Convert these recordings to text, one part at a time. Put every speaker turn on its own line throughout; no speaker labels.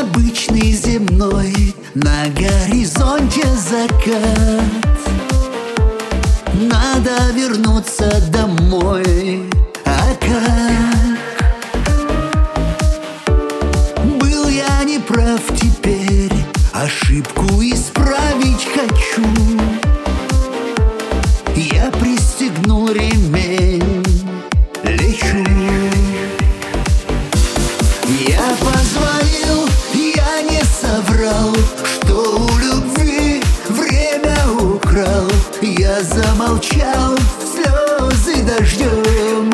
обычный земной На горизонте закат. Надо вернуться домой Я замолчал, слезы дождем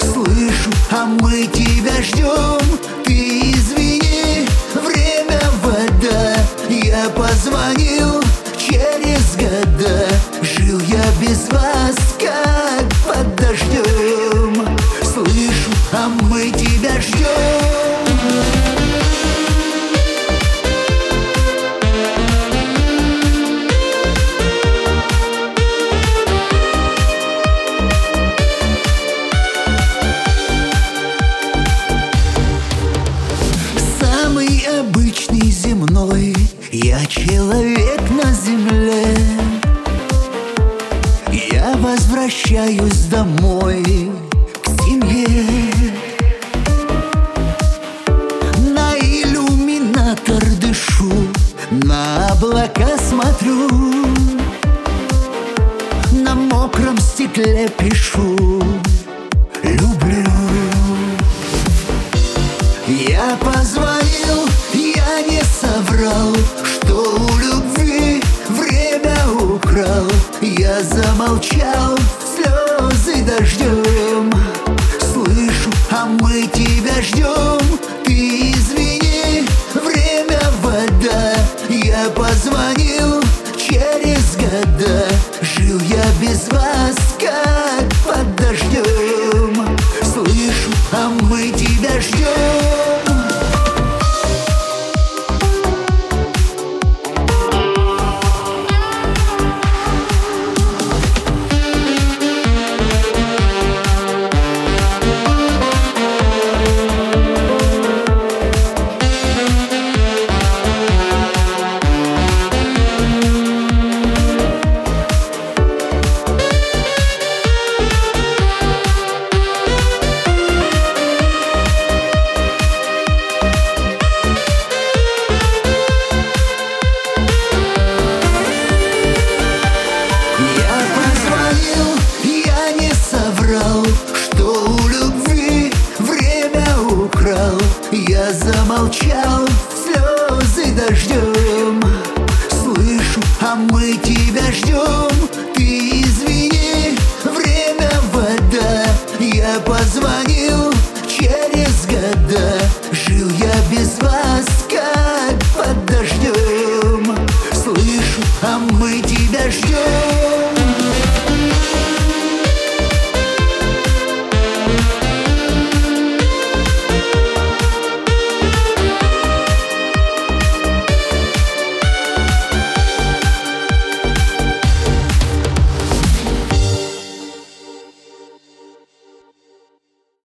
Слышу, а мы тебя ждем Ты извини, время вода. Я позвонил через года. Жил я без вас, как под дождем Слышу, а мы тебя ждем Я человек на земле. Я возвращаюсь домой К семье. На иллюминатор дышу На облака смотрю. На мокром стекле пишу. Люблю. Я позвонил, я не соврал украл Я замолчал, слезы дождем Слышу, а мы тебя ждем Ты извини, время вода. Я позвонил через года. Жил я без вас, как под дождем Слышу, а мы тебя ждем замолчал, слезы дождем Слышу, а мы тебя ждем Ты извини, время вода. Я позвонил через года. Жил я без вас, как под дождем Слышу, а мы тебя ждем